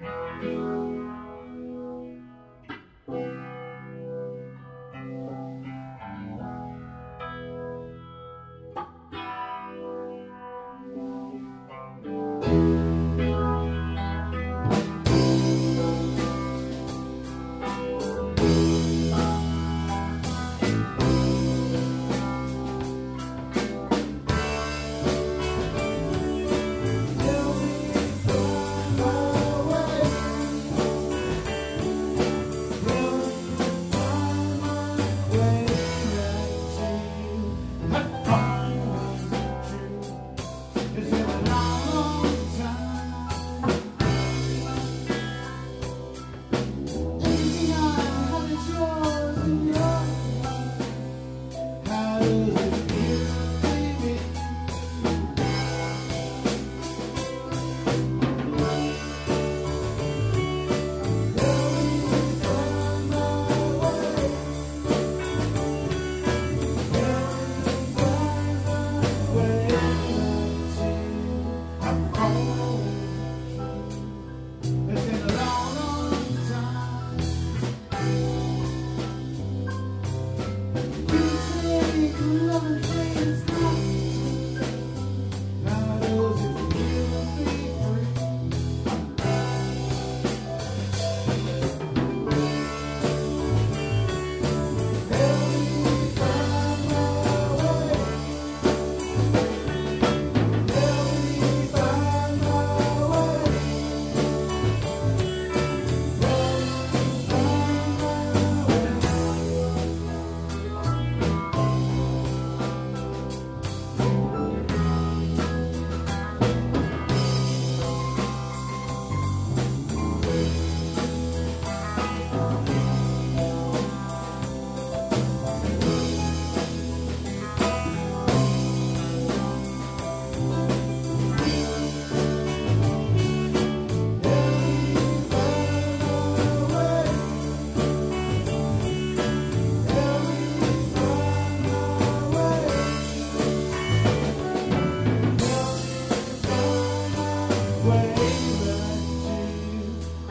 Música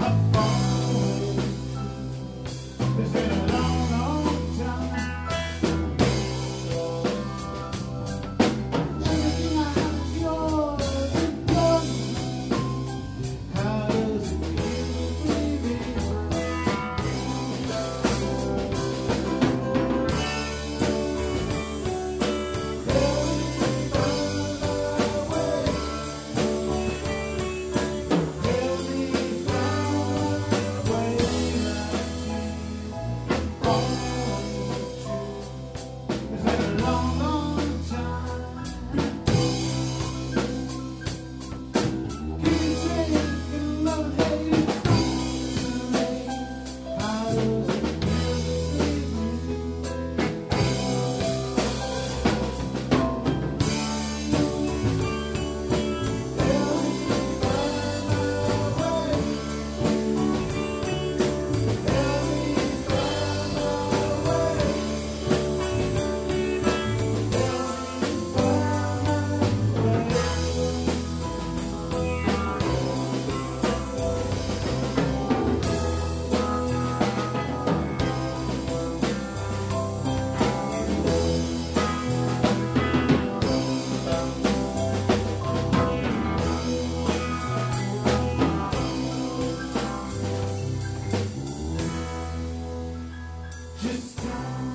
up. Just